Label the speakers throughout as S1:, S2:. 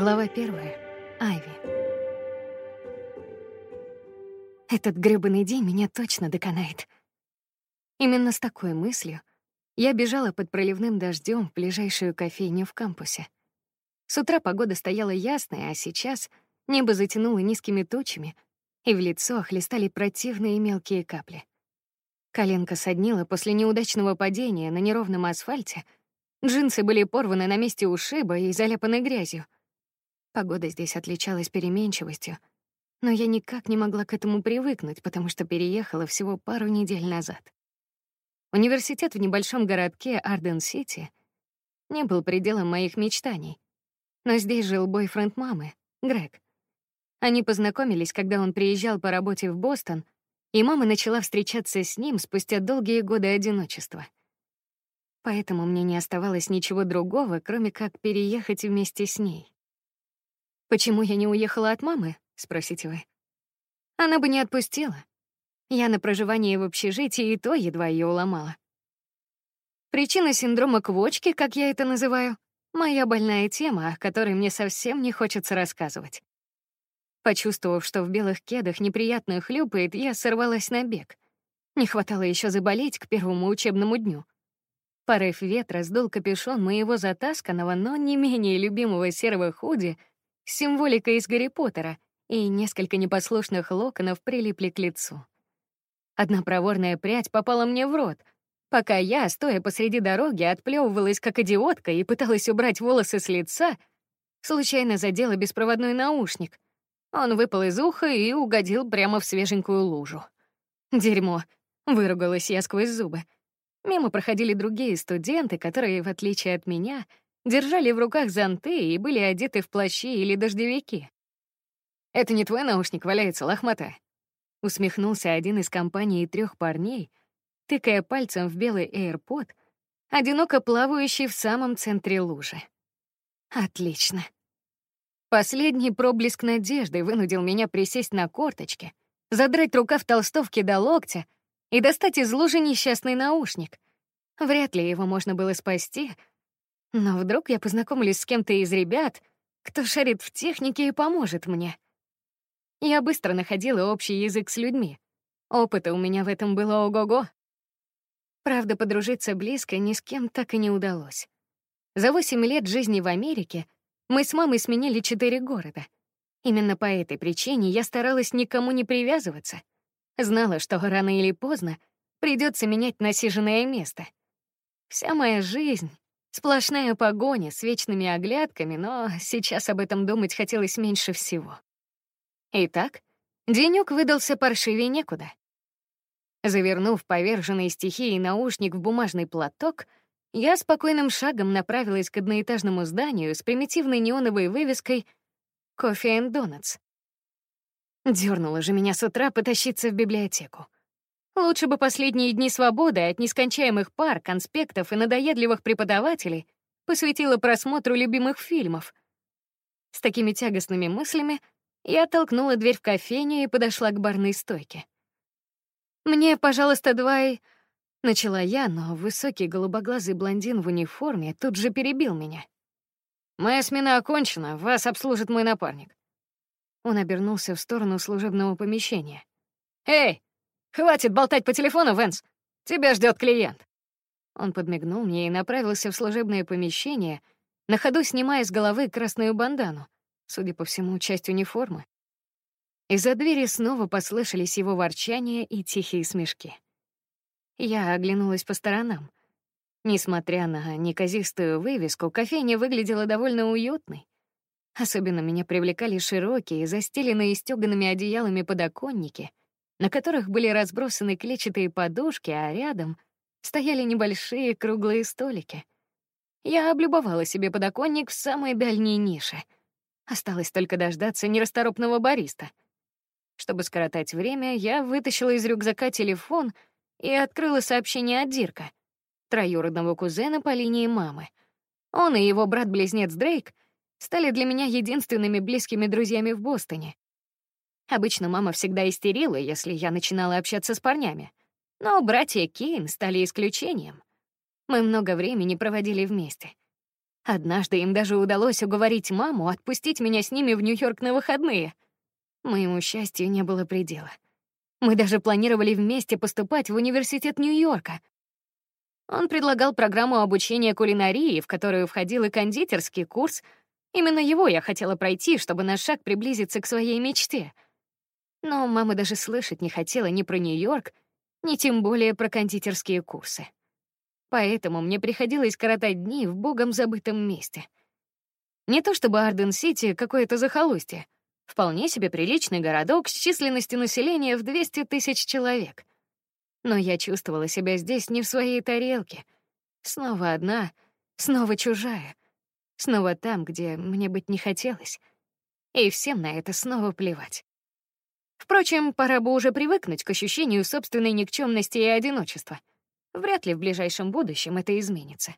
S1: Глава первая. Айви. Этот грёбаный день меня точно доконает. Именно с такой мыслью я бежала под проливным дождем в ближайшую кофейню в кампусе. С утра погода стояла ясная, а сейчас небо затянуло низкими тучами, и в лицо хлестали противные мелкие капли. Коленка соднила после неудачного падения на неровном асфальте, джинсы были порваны на месте ушиба и заляпаны грязью — Погода здесь отличалась переменчивостью, но я никак не могла к этому привыкнуть, потому что переехала всего пару недель назад. Университет в небольшом городке Арден-Сити не был пределом моих мечтаний. Но здесь жил бойфренд мамы, Грег. Они познакомились, когда он приезжал по работе в Бостон, и мама начала встречаться с ним спустя долгие годы одиночества. Поэтому мне не оставалось ничего другого, кроме как переехать вместе с ней. Почему я не уехала от мамы, спросите вы? Она бы не отпустила. Я на проживание в общежитии и то едва ее уломала. Причина синдрома квочки, как я это называю, моя больная тема, о которой мне совсем не хочется рассказывать. Почувствовав, что в белых кедах неприятно хлюпает, я сорвалась на бег. Не хватало еще заболеть к первому учебному дню. Порыв ветра сдул капюшон моего затасканного, но не менее любимого серого худи — символика из Гарри Поттера, и несколько непослушных локонов прилипли к лицу. Одна проворная прядь попала мне в рот, пока я, стоя посреди дороги, отплевывалась как идиотка и пыталась убрать волосы с лица, случайно задела беспроводной наушник. Он выпал из уха и угодил прямо в свеженькую лужу. Дерьмо, выругалась я сквозь зубы. Мимо проходили другие студенты, которые, в отличие от меня, держали в руках зонты и были одеты в плащи или дождевики. «Это не твой наушник валяется, лохматая?» Усмехнулся один из компании трех парней, тыкая пальцем в белый AirPod, одиноко плавающий в самом центре лужи. Отлично. Последний проблеск надежды вынудил меня присесть на корточки, задрать рукав толстовки до локтя и достать из лужи несчастный наушник. Вряд ли его можно было спасти — но вдруг я познакомлюсь с кем-то из ребят, кто шарит в технике и поможет мне. Я быстро находила общий язык с людьми. Опыта у меня в этом было ого-го. Правда, подружиться близко ни с кем так и не удалось. За восемь лет жизни в Америке мы с мамой сменили четыре города. Именно по этой причине я старалась никому не привязываться. Знала, что рано или поздно придется менять насиженное место. Вся моя жизнь Сплошная погоня с вечными оглядками, но сейчас об этом думать хотелось меньше всего. Итак, денёк выдался паршивее некуда. Завернув поверженный стихией наушник в бумажный платок, я спокойным шагом направилась к одноэтажному зданию с примитивной неоновой вывеской «Кофе and Donuts». Дёрнуло же меня с утра потащиться в библиотеку. Лучше бы последние дни свободы от нескончаемых пар, конспектов и надоедливых преподавателей посвятила просмотру любимых фильмов. С такими тягостными мыслями я толкнула дверь в кофейню и подошла к барной стойке. «Мне, пожалуйста, два и...» Начала я, но высокий голубоглазый блондин в униформе тут же перебил меня. «Моя смена окончена, вас обслужит мой напарник». Он обернулся в сторону служебного помещения. «Эй, Хватит болтать по телефону, Венс. Тебя ждет клиент. Он подмигнул мне и направился в служебное помещение, на ходу снимая с головы красную бандану, судя по всему, часть униформы. Из-за двери снова послышались его ворчание и тихие смешки. Я оглянулась по сторонам. Несмотря на неказистую вывеску, кофейня выглядела довольно уютной. Особенно меня привлекали широкие, застеленные стёганными одеялами подоконники на которых были разбросаны клетчатые подушки, а рядом стояли небольшие круглые столики. Я облюбовала себе подоконник в самой дальней нише. Осталось только дождаться нерасторопного бариста. Чтобы скоротать время, я вытащила из рюкзака телефон и открыла сообщение от Дирка, троюродного кузена по линии мамы. Он и его брат-близнец Дрейк стали для меня единственными близкими друзьями в Бостоне. Обычно мама всегда истерила, если я начинала общаться с парнями. Но братья Кейн стали исключением. Мы много времени проводили вместе. Однажды им даже удалось уговорить маму отпустить меня с ними в Нью-Йорк на выходные. Моему счастью не было предела. Мы даже планировали вместе поступать в университет Нью-Йорка. Он предлагал программу обучения кулинарии, в которую входил и кондитерский курс. Именно его я хотела пройти, чтобы на шаг приблизиться к своей мечте. Но мама даже слышать не хотела ни про Нью-Йорк, ни тем более про кондитерские курсы. Поэтому мне приходилось коротать дни в богом забытом месте. Не то чтобы Арден-Сити какое-то захолустье, вполне себе приличный городок с численностью населения в 200 тысяч человек. Но я чувствовала себя здесь не в своей тарелке. Снова одна, снова чужая, снова там, где мне быть не хотелось. И всем на это снова плевать. Впрочем, пора бы уже привыкнуть к ощущению собственной никчемности и одиночества. Вряд ли в ближайшем будущем это изменится.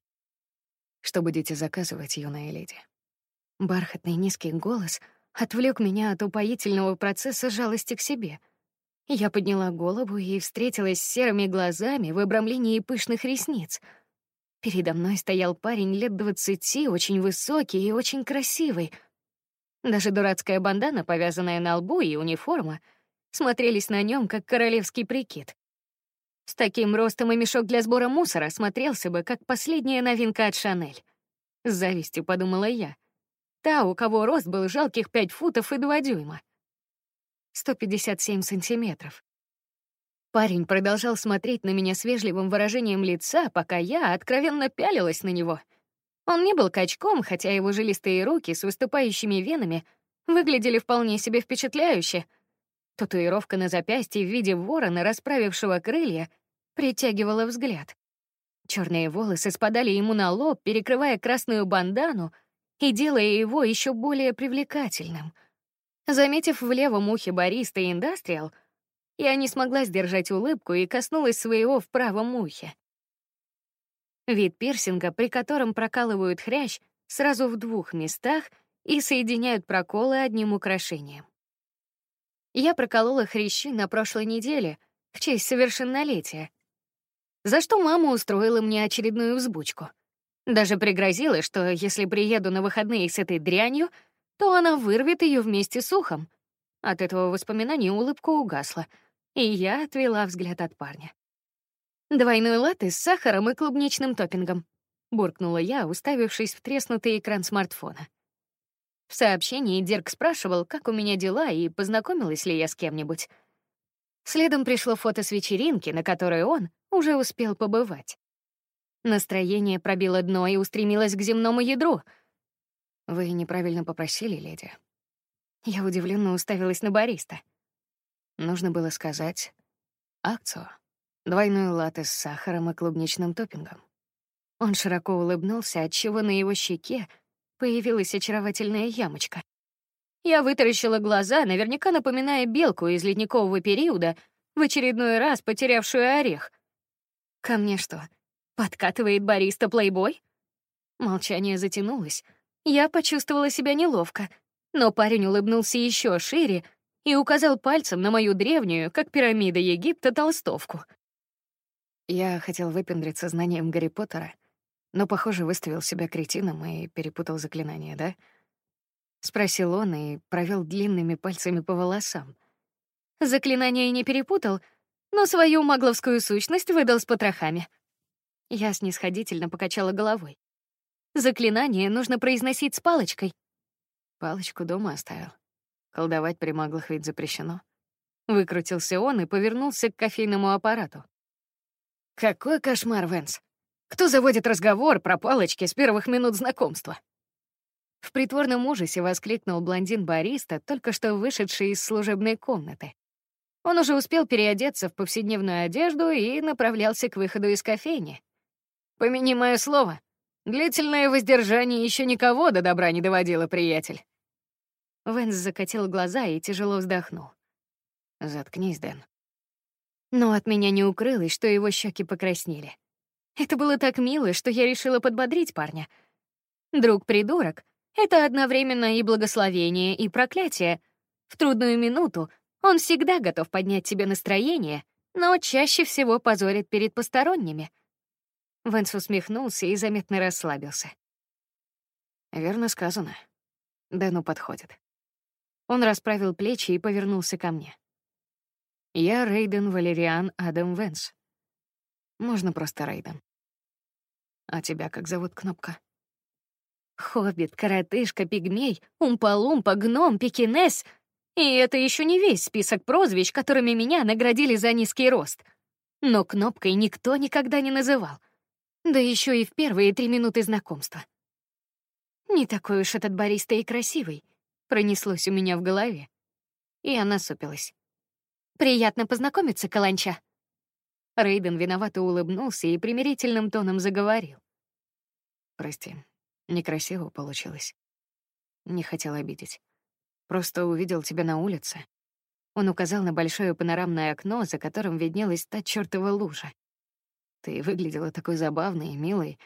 S2: Что будете заказывать, юная леди?
S1: Бархатный низкий голос отвлек меня от упоительного процесса жалости к себе. Я подняла голову и встретилась с серыми глазами в обрамлении пышных ресниц. Передо мной стоял парень лет двадцати, очень высокий и очень красивый. Даже дурацкая бандана, повязанная на лбу, и униформа смотрелись на нем как королевский прикид. С таким ростом и мешок для сбора мусора смотрелся бы, как последняя новинка от Шанель. С завистью подумала я. Та, у кого рост был жалких пять футов и два дюйма. 157 сантиметров. Парень продолжал смотреть на меня с вежливым выражением лица, пока я откровенно пялилась на него. Он не был качком, хотя его жилистые руки с выступающими венами выглядели вполне себе впечатляюще — Татуировка на запястье в виде ворона, расправившего крылья, притягивала взгляд. Черные волосы спадали ему на лоб, перекрывая красную бандану и делая его еще более привлекательным. Заметив в левом ухе бариста индастриал, я не смогла сдержать улыбку и коснулась своего в правом ухе. Вид пирсинга, при котором прокалывают хрящ сразу в двух местах и соединяют проколы одним украшением. Я проколола хрящи на прошлой неделе в честь совершеннолетия, за что мама устроила мне очередную взбучку. Даже пригрозила, что если приеду на выходные с этой дрянью, то она вырвет ее вместе с ухом. От этого воспоминания улыбка угасла, и я отвела взгляд от парня. Двойной латте с сахаром и клубничным топпингом, буркнула я, уставившись в треснутый экран смартфона. В сообщении Дирк спрашивал, как у меня дела и познакомилась ли я с кем-нибудь. Следом пришло фото с вечеринки, на которой он уже успел побывать. Настроение пробило дно и устремилось к земному ядру.
S2: Вы неправильно попросили, леди.
S1: Я удивленно уставилась на бариста.
S2: Нужно было сказать акцию. Двойную латте с сахаром и клубничным топпингом.
S1: Он широко улыбнулся, отчего на его щеке появилась очаровательная ямочка. Я вытаращила глаза, наверняка напоминая белку из ледникового периода, в очередной раз потерявшую орех. Ко мне что, подкатывает бариста плейбой? Молчание затянулось. Я почувствовала себя неловко, но парень улыбнулся еще шире и указал пальцем на мою древнюю, как пирамида Египта, толстовку.
S2: Я хотел выпендриться знанием Гарри Поттера, но, похоже, выставил себя кретином и перепутал заклинание, да? Спросил он и провел длинными пальцами по волосам.
S1: Заклинание не перепутал, но свою магловскую сущность выдал с потрохами. Я снисходительно покачала головой. Заклинание нужно произносить с палочкой.
S2: Палочку дома оставил. Колдовать при маглах ведь запрещено.
S1: Выкрутился он и повернулся к кофейному аппарату. Какой кошмар, Венс. Кто заводит разговор про палочки с первых минут знакомства? В притворном ужасе воскликнул блондин-бариста, только что вышедший из служебной комнаты. Он уже успел переодеться в повседневную одежду и направлялся к выходу из кофейни. «Помяни мое слово. Длительное воздержание еще никого до добра не доводило, приятель». Венс закатил глаза и тяжело вздохнул.
S2: «Заткнись, Дэн».
S1: Но от меня не укрылось, что его щеки покраснели. Это было так мило, что я решила подбодрить парня. Друг-придурок — это одновременно и благословение, и проклятие. В трудную минуту он всегда готов поднять тебе настроение, но чаще всего позорит перед посторонними. Венс усмехнулся и заметно расслабился.
S2: Верно сказано. Дэну подходит. Он расправил плечи и повернулся ко мне. Я Рейден Валериан Адам Венс. Можно просто Рейден. А тебя как зовут, Кнопка?
S1: Хоббит, коротышка, пигмей, умпа-лумпа, гном, пекинес. И это еще не весь список прозвищ, которыми меня наградили за низкий рост. Но Кнопкой никто никогда не называл. Да еще и в первые три минуты знакомства. Не такой уж этот бариста и красивый, пронеслось у меня в голове. И она насупилась. Приятно познакомиться, Каланча. Рейден виновато улыбнулся и примирительным тоном заговорил.
S2: Прости, некрасиво получилось. Не хотел обидеть. Просто увидел тебя на улице. Он указал на большое панорамное окно, за которым виднелась та чёртова лужа. Ты выглядела такой забавной и милой,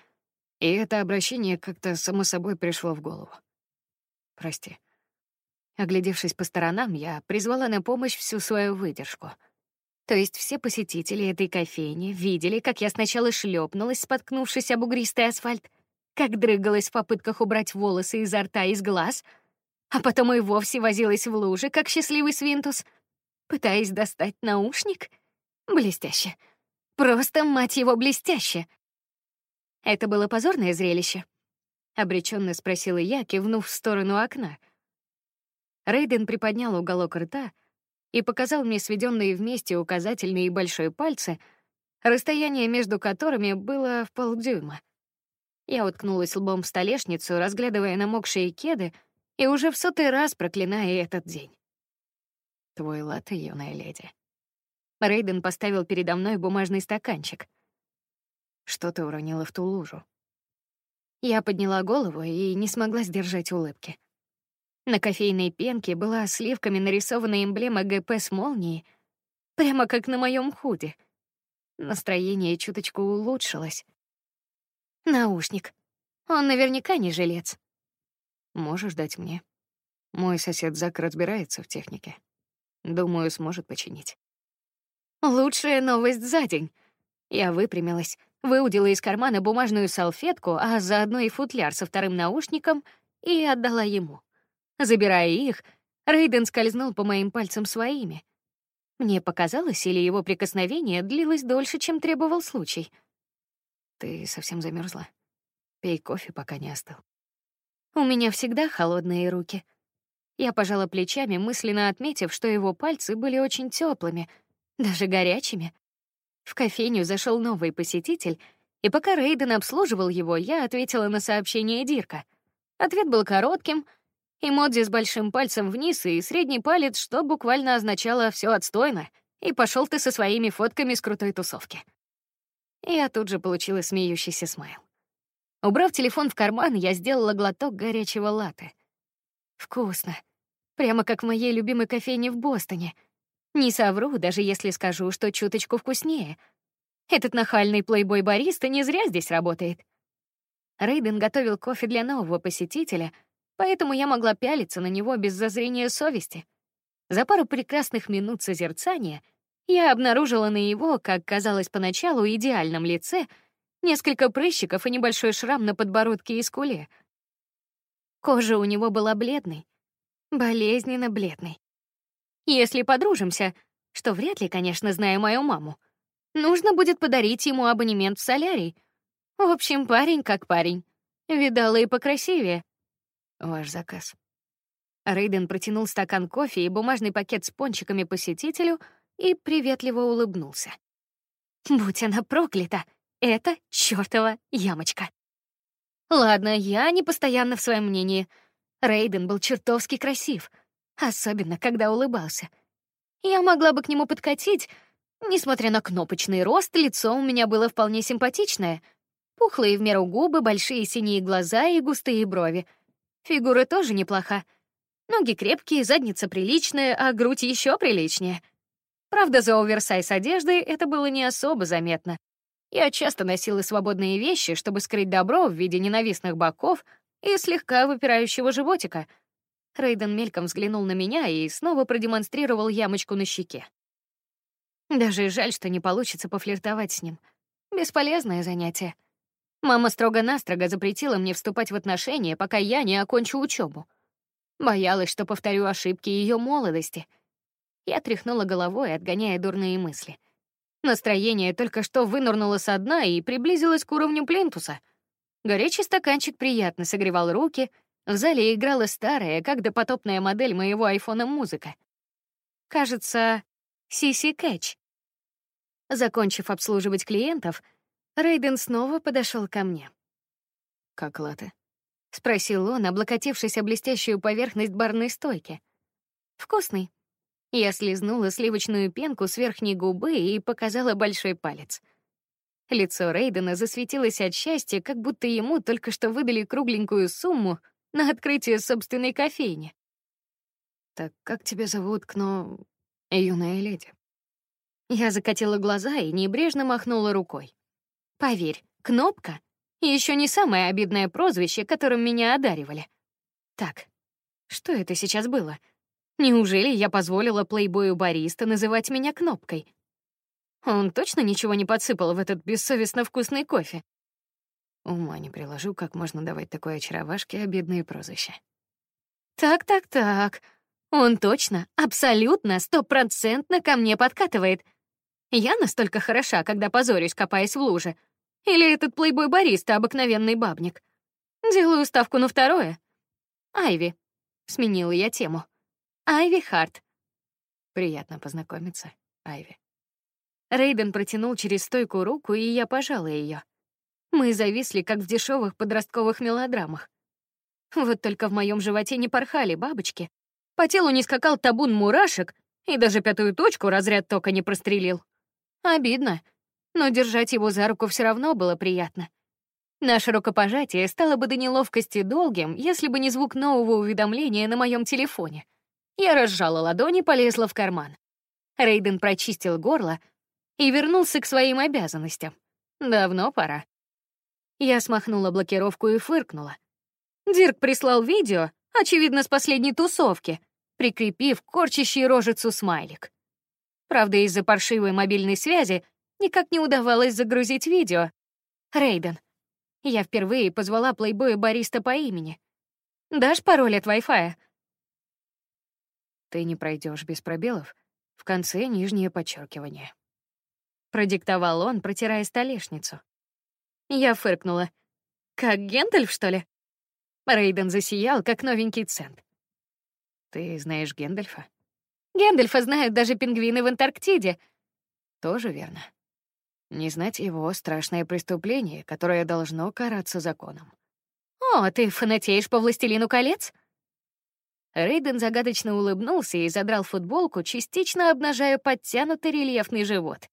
S2: и это обращение как-то само собой пришло в голову. Прости. Оглядевшись по сторонам, я призвала на помощь всю свою выдержку. То есть все посетители этой кофейни видели, как я сначала шлепнулась, споткнувшись об бугристый асфальт, как дрыгалась в попытках убрать волосы изо рта и из глаз, а потом и вовсе возилась в луже, как счастливый свинтус, пытаясь достать наушник. Блестяще. Просто, мать его, блестяще. Это было позорное зрелище. Обреченно спросила я, кивнув в сторону окна — Рейден приподнял уголок рта и показал мне сведенные вместе указательные и большой пальцы, расстояние между которыми было в полдюйма. Я уткнулась лбом в столешницу, разглядывая намокшие кеды и уже в сотый раз проклиная этот день. Твой латте, юная леди. Рейден поставил передо мной бумажный стаканчик. Что ты уронила в ту лужу? Я подняла голову и не смогла сдержать улыбки. На кофейной пенке была сливками нарисована эмблема ГП с молнией, прямо как на моем худе. Настроение чуточку улучшилось. Наушник. Он наверняка не жилец. Можешь дать мне? Мой сосед Зак разбирается в технике. Думаю, сможет починить. Лучшая новость за день. Я выпрямилась, выудила из кармана бумажную салфетку, а заодно и футляр со вторым наушником и отдала ему. Забирая их, Рейден скользнул по моим пальцам своими. Мне показалось, или его прикосновение длилось дольше, чем требовал случай. Ты совсем замерзла. Пей кофе, пока не остыл. У меня всегда холодные руки. Я пожала плечами, мысленно отметив, что его пальцы были очень теплыми, даже горячими. В кофейню зашел новый посетитель, и пока Рейден обслуживал его, я ответила на сообщение Дирка. Ответ был коротким, Эмодзи с большим пальцем вниз и средний палец, что буквально означало все отстойно, и пошел ты со своими фотками с крутой тусовки. Я тут же получила смеющийся смайл. Убрав телефон в карман, я сделала глоток горячего латте. Вкусно. Прямо как в моей любимой кофейне в Бостоне. Не совру, даже если скажу, что чуточку вкуснее. Этот нахальный плейбой-бариста не зря здесь работает. Рейден готовил кофе для нового посетителя — поэтому я могла пялиться на него без зазрения совести. За пару прекрасных минут созерцания я обнаружила на его, как казалось поначалу, идеальном лице несколько прыщиков и небольшой шрам на подбородке и скуле. Кожа у него была бледной, болезненно бледной. Если подружимся, что вряд ли, конечно, знаю мою маму, нужно будет подарить ему абонемент в солярий. В общем, парень как парень. Видала и покрасивее. Ваш заказ. Рейден протянул стакан кофе и бумажный пакет с пончиками посетителю и приветливо улыбнулся. Будь она проклята, это чёртова ямочка. Ладно, я не постоянно в своем мнении. Рейден был чертовски красив, особенно когда улыбался. Я могла бы к нему подкатить, несмотря на кнопочный рост, лицо у меня было вполне симпатичное. Пухлые в меру губы, большие синие глаза и густые брови — Фигура тоже неплоха. Ноги крепкие, задница приличная, а грудь еще приличнее. Правда, за оверсайз одежды это было не особо заметно. Я часто носила свободные вещи, чтобы скрыть добро в виде ненавистных боков и слегка выпирающего животика. Рейден мельком взглянул на меня и снова продемонстрировал ямочку на щеке. Даже жаль, что не получится пофлиртовать с ним. Бесполезное занятие.
S1: Мама строго-настрого запретила мне вступать в отношения, пока я не окончу учебу. Боялась, что повторю ошибки ее молодости. Я тряхнула головой, отгоняя дурные мысли. Настроение только что вынырнуло со дна и приблизилось к уровню плинтуса. Горячий стаканчик приятно согревал руки, в зале играла старая, как допотопная модель моего айфона музыка. Кажется, Сиси Кэтч. Закончив обслуживать клиентов, Рейден снова подошел ко мне.
S2: Как латы?
S1: спросил он, облокотившись о блестящую поверхность барной стойки. Вкусный. Я слезнула сливочную пенку с верхней губы и показала большой палец. Лицо Рейдена засветилось от счастья, как будто ему только что выдали кругленькую сумму на открытие собственной кофейни.
S2: Так как тебя зовут, Кно, юная леди?
S1: Я закатила глаза и небрежно махнула рукой. Поверь, кнопка еще не самое обидное прозвище, которым меня одаривали. Так, что это сейчас было? Неужели я позволила плейбою бариста называть меня кнопкой? Он точно ничего не подсыпал в этот бессовестно вкусный кофе.
S2: Ума не приложу, как можно давать такой очаровашке обидные прозвища.
S1: Так, так, так. Он точно, абсолютно, стопроцентно ко мне подкатывает. Я настолько хороша, когда позорюсь, копаясь в луже. Или этот плейбой бариста обыкновенный бабник. Делаю ставку на второе. Айви. Сменила я тему. Айви Харт.
S2: Приятно познакомиться, Айви.
S1: Рейден протянул через стойку руку, и я пожала ее. Мы зависли, как в дешевых подростковых мелодрамах. Вот только в моем животе не порхали бабочки, по телу не скакал табун мурашек, и даже пятую точку разряд тока не прострелил. Обидно, но держать его за руку все равно было приятно. Наше рукопожатие стало бы до неловкости долгим, если бы не звук нового уведомления на моем телефоне. Я разжала ладони, полезла в карман. Рейден прочистил горло и вернулся к своим обязанностям. Давно пора. Я смахнула блокировку и фыркнула. Дирк прислал видео, очевидно, с последней тусовки, прикрепив корчащий рожицу смайлик. Правда, из-за паршивой мобильной связи никак не удавалось загрузить видео. Рейден. Я впервые позвала плейбоя бариста по имени. Дашь пароль от Wi-Fi?
S2: Ты не пройдешь без пробелов. В конце нижнее подчеркивание.
S1: Продиктовал он, протирая столешницу. Я фыркнула. Как Гендальф, что ли? Рейден засиял, как новенький цент.
S2: Ты знаешь Гендальфа?
S1: Гендальфа знают даже пингвины в Антарктиде.
S2: Тоже верно. Не знать его — страшное преступление, которое должно караться законом.
S1: «О, ты фанатеешь по «Властелину колец»?» Рейден загадочно улыбнулся и задрал футболку, частично обнажая подтянутый рельефный живот.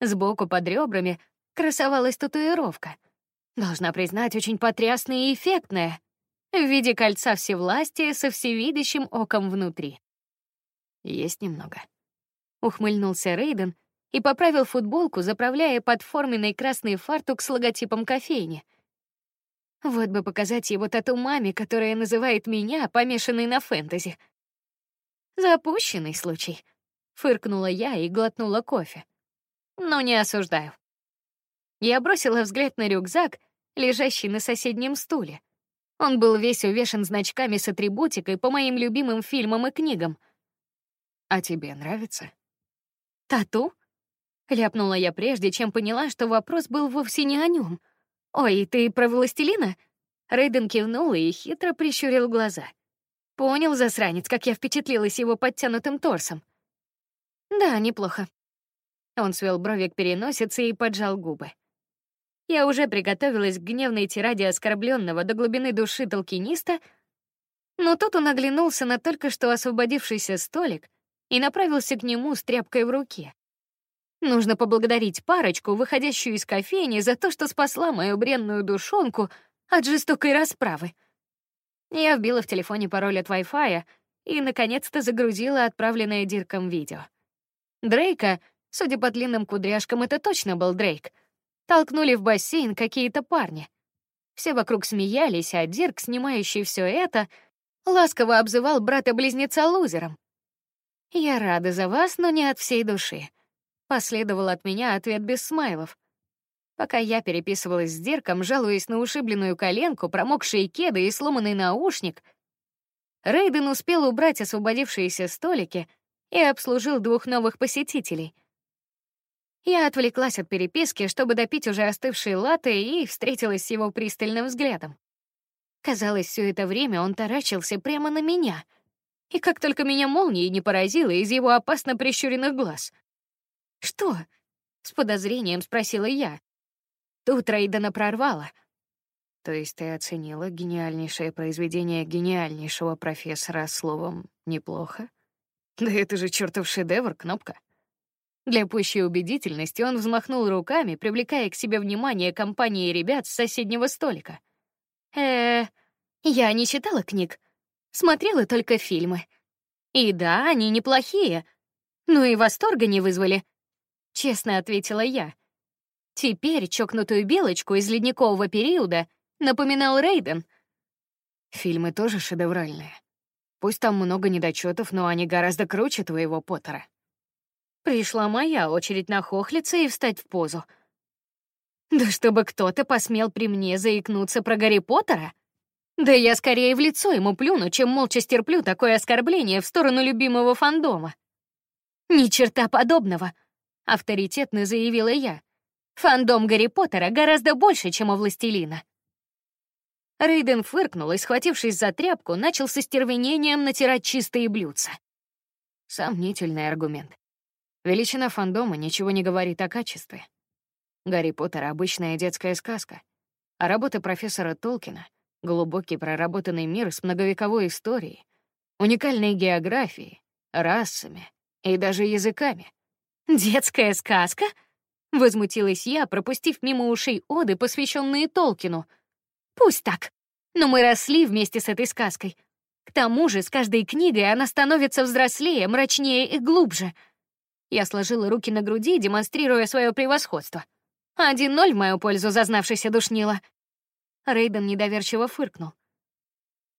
S1: Сбоку под ребрами красовалась татуировка. Должна признать, очень потрясная и эффектная, в виде кольца всевластия со всевидящим оком внутри.
S2: Есть немного.
S1: Ухмыльнулся Рейден и поправил футболку, заправляя под форменный красный фартук с логотипом кофейни. Вот бы показать его тату маме, которая называет меня помешанной на фэнтези. Запущенный случай. Фыркнула я и глотнула кофе. Но не осуждаю. Я бросила взгляд на рюкзак, лежащий на соседнем стуле. Он был весь увешан значками с атрибутикой по моим любимым фильмам и книгам.
S2: А тебе нравится?
S1: Тату? Ляпнула я прежде, чем поняла, что вопрос был вовсе не о нем. Ой, ты про властелина? Рейден кивнул и хитро прищурил глаза. Понял, засранец, как я впечатлилась его подтянутым торсом. Да, неплохо. Он свел брови к переносице и поджал губы. Я уже приготовилась к гневной тираде оскорбленного до глубины души толкиниста, но тут он оглянулся на только что освободившийся столик и направился к нему с тряпкой в руке. Нужно поблагодарить парочку, выходящую из кофейни, за то, что спасла мою бренную душонку от жестокой расправы. Я вбила в телефоне пароль от Wi-Fi и наконец-то загрузила отправленное Дирком видео. Дрейка, судя по длинным кудряшкам, это точно был Дрейк. Толкнули в бассейн какие-то парни. Все вокруг смеялись, а Дирк, снимающий все это, ласково обзывал брата-близнеца лузером. Я рада за вас, но не от всей души. Последовал от меня ответ без смайлов. Пока я переписывалась с Дерком, жалуясь на ушибленную коленку, промокшие кеды и сломанный наушник, Рейден успел убрать освободившиеся столики и обслужил двух новых посетителей. Я отвлеклась от переписки, чтобы допить уже остывшие латте, и встретилась с его пристальным взглядом. Казалось, все это время он таращился прямо на меня. И как только меня молнией не поразило из его опасно прищуренных глаз. «Что?» — с подозрением спросила я. Тут Рейдена прорвало.
S2: То есть ты оценила гениальнейшее произведение гениальнейшего профессора словом «неплохо»? Да это же чертов шедевр, кнопка.
S1: Для пущей убедительности он взмахнул руками, привлекая к себе внимание компании ребят с соседнего столика. Э, я не читала книг, смотрела только фильмы. И да, они неплохие, но и восторга не вызвали. Честно ответила я. Теперь чокнутую белочку из ледникового периода напоминал Рейден.
S2: Фильмы тоже шедевральные. Пусть там много недочетов, но они гораздо круче твоего Поттера.
S1: Пришла моя очередь нахохлиться и встать в позу. Да чтобы кто-то посмел при мне заикнуться про Гарри Поттера? Да я скорее в лицо ему плюну, чем молча стерплю такое оскорбление в сторону любимого фандома. Ни черта подобного, авторитетно заявила я. Фандом Гарри Поттера гораздо больше, чем у Властелина. Рейден фыркнул и, схватившись за тряпку, начал со стервенением натирать чистые блюдца.
S2: Сомнительный аргумент. Величина фандома ничего не говорит о качестве. Гарри Поттер — обычная детская сказка, а работа профессора Толкина — глубокий проработанный мир с многовековой историей, уникальной географией, расами и даже языками.
S1: «Детская сказка?» Возмутилась я, пропустив мимо ушей оды, посвященные Толкину. Пусть так, но мы росли вместе с этой сказкой. К тому же с каждой книгой она становится взрослее, мрачнее и глубже. Я сложила руки на груди, демонстрируя свое превосходство. Один ноль в мою пользу, зазнавшийся душнила. Рейден недоверчиво фыркнул.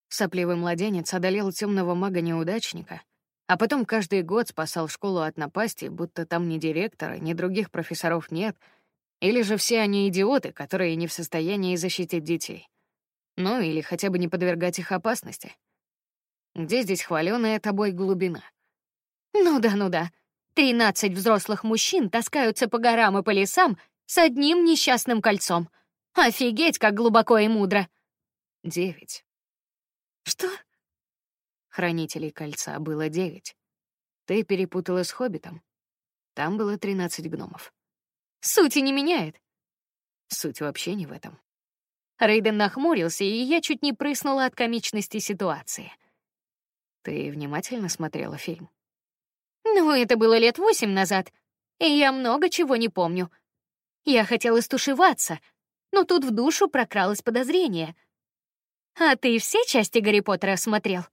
S2: Сопливый младенец одолел темного мага-неудачника, а потом каждый год спасал школу от напасти, будто там ни директора, ни других профессоров нет, или же все они идиоты, которые не в состоянии защитить детей. Ну, или хотя бы не подвергать их опасности. Где здесь хваленая тобой глубина?
S1: Ну да, ну да. Тринадцать взрослых мужчин таскаются по горам и по лесам с одним несчастным кольцом. Офигеть, как глубоко и мудро.
S2: Девять.
S1: Что?
S2: Хранителей кольца было девять. Ты перепутала с хоббитом. Там было тринадцать гномов.
S1: Сути не меняет.
S2: Суть вообще не в этом.
S1: Рейден нахмурился, и я чуть не прыснула от комичности ситуации.
S2: Ты внимательно смотрела фильм?
S1: Ну, это было лет восемь назад, и я много чего не помню. Я хотела стушеваться, но тут в душу прокралось подозрение. А ты все части Гарри Поттера смотрел?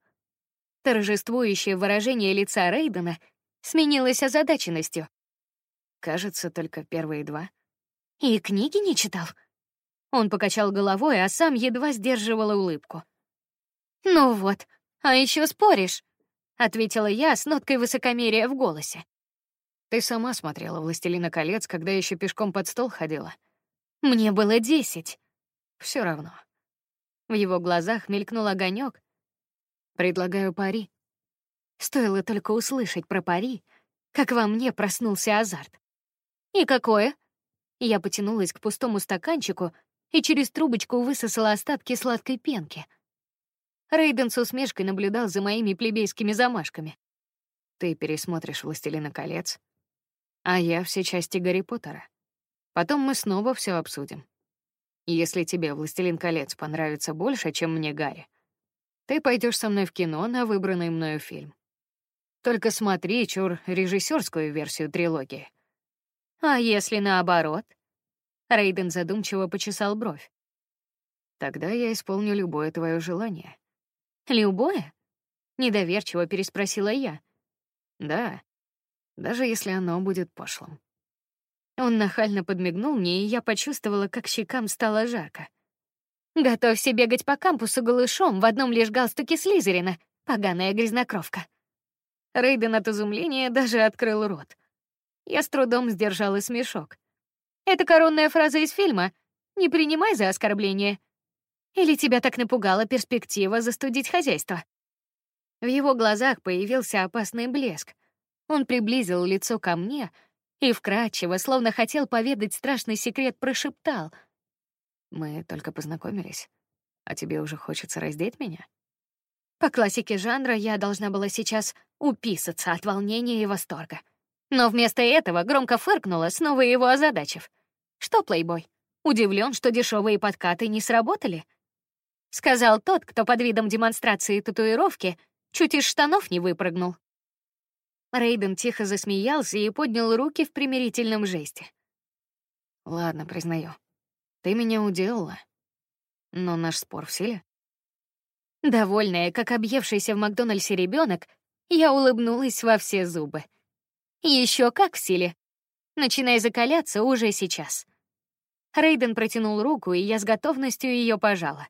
S1: Торжествующее выражение лица Рейдена сменилось озадаченностью.
S2: Кажется, только первые два.
S1: И книги не читал. Он покачал головой, а сам едва сдерживал улыбку. Ну вот, а еще споришь, ответила я с ноткой высокомерия в голосе.
S2: Ты сама смотрела «Властелина колец», когда еще пешком под стол ходила.
S1: Мне было десять.
S2: Все равно.
S1: В его глазах мелькнул огонек,
S2: Предлагаю пари.
S1: Стоило только услышать про пари, как во мне проснулся азарт. И какое? Я потянулась к пустому стаканчику и через трубочку высосала остатки сладкой пенки. Рейден с усмешкой наблюдал за моими плебейскими замашками.
S2: Ты пересмотришь «Властелина колец», а я все части Гарри Поттера. Потом мы снова все обсудим. Если тебе «Властелин колец» понравится больше, чем мне Гарри, ты пойдешь со мной в кино на выбранный мною фильм. Только смотри, чур, режиссерскую версию трилогии.
S1: А если наоборот? Рейден задумчиво почесал бровь.
S2: Тогда я исполню любое твое желание.
S1: Любое? Недоверчиво переспросила я.
S2: Да, даже если оно будет пошлым.
S1: Он нахально подмигнул мне, и я почувствовала, как щекам стало жарко. Готовься бегать по кампусу голышом в одном лишь галстуке Слизерина, поганая грязнокровка. Рейден от изумления даже открыл рот. Я с трудом сдержала смешок. Это коронная фраза из фильма. Не принимай за оскорбление. Или тебя так напугала перспектива застудить хозяйство? В его глазах появился опасный блеск. Он приблизил лицо ко мне и вкрадчиво, словно хотел поведать страшный секрет, прошептал: "Мы только познакомились, а тебе уже хочется раздеть меня?" По классике жанра я должна была сейчас уписаться от волнения и восторга. Но вместо этого громко фыркнула, снова его озадачив. Что, плейбой, удивлен, что дешевые подкаты не сработали? Сказал тот, кто под видом демонстрации татуировки чуть из штанов не выпрыгнул. Рейден тихо засмеялся и поднял руки в примирительном жесте. Ладно, признаю. Ты меня уделала. Но наш спор в силе. Довольная, как объевшийся в Макдональдсе ребенок, я улыбнулась во все зубы. Еще как в силе. Начинай закаляться уже сейчас. Рейден протянул руку, и я с готовностью ее пожала.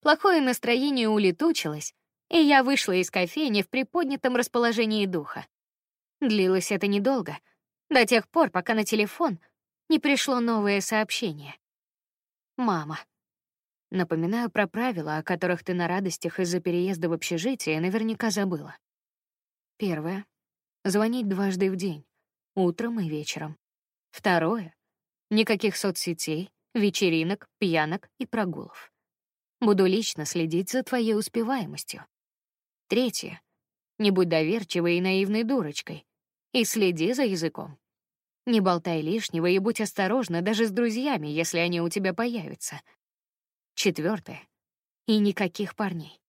S1: Плохое настроение улетучилось, и я вышла из кофейни в приподнятом расположении духа. Длилось это недолго, до тех пор, пока на телефон не пришло новое сообщение. Мама. Напоминаю про правила, о которых ты на радостях из-за переезда в общежитие наверняка забыла. Первое звонить дважды в день, утром и вечером. Второе никаких соцсетей, вечеринок, пьянок и прогулов. Буду лично следить за твоей успеваемостью. Третье не будь доверчивой и наивной дурочкой и следи за языком. Не болтай лишнего и будь осторожна даже с друзьями, если они у тебя появятся. Четвертое. И никаких парней.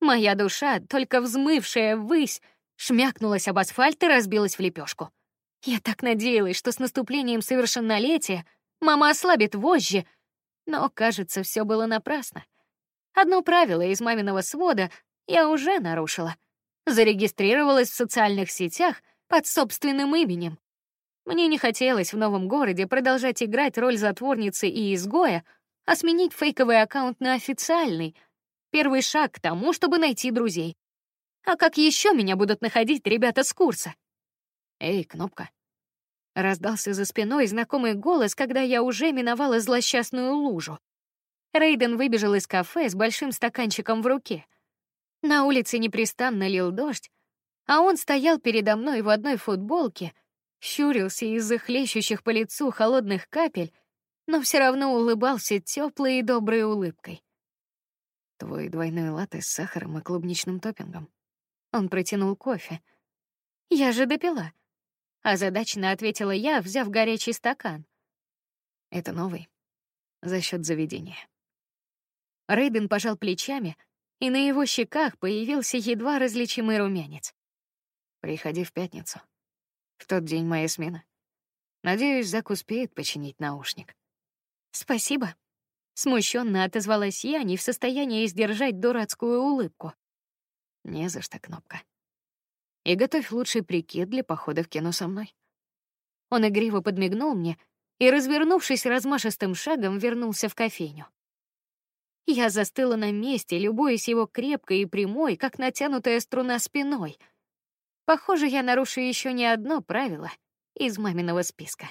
S1: Моя душа, только взмывшая ввысь, шмякнулась об асфальт и разбилась в лепешку. Я так надеялась, что с наступлением совершеннолетия мама ослабит вожжи, но, кажется, все было напрасно. Одно правило из маминого свода я уже нарушила — зарегистрировалась в социальных сетях под собственным именем. Мне не хотелось в новом городе продолжать играть роль затворницы и изгоя, а сменить фейковый аккаунт на официальный. Первый шаг к тому, чтобы найти друзей. А как еще меня будут находить ребята с курса? Эй, кнопка. Раздался за спиной знакомый голос, когда я уже миновала злосчастную лужу. Рейден выбежал из кафе с большим стаканчиком в руке — на улице непрестанно лил дождь, а он стоял передо мной в одной футболке, щурился из-за хлещущих по лицу холодных капель, но все равно улыбался теплой и доброй улыбкой. Твой двойной латте с сахаром и клубничным топпингом. Он протянул кофе. Я же допила. Озадаченно ответила я, взяв горячий стакан. Это новый. За счет заведения. Рейден пожал плечами, и на его щеках появился едва различимый румянец. Приходи в пятницу. В тот день моя смена. Надеюсь, Зак успеет починить наушник. Спасибо. Смущенно отозвалась я, не в состоянии сдержать дурацкую улыбку. Не за что, кнопка. И готовь лучший прикид для похода в кино со мной. Он игриво подмигнул мне и, развернувшись размашистым шагом, вернулся в кофейню. Я застыла на месте, любуясь его крепкой и прямой, как натянутая струна спиной. Похоже, я нарушу еще не одно правило из маминого списка.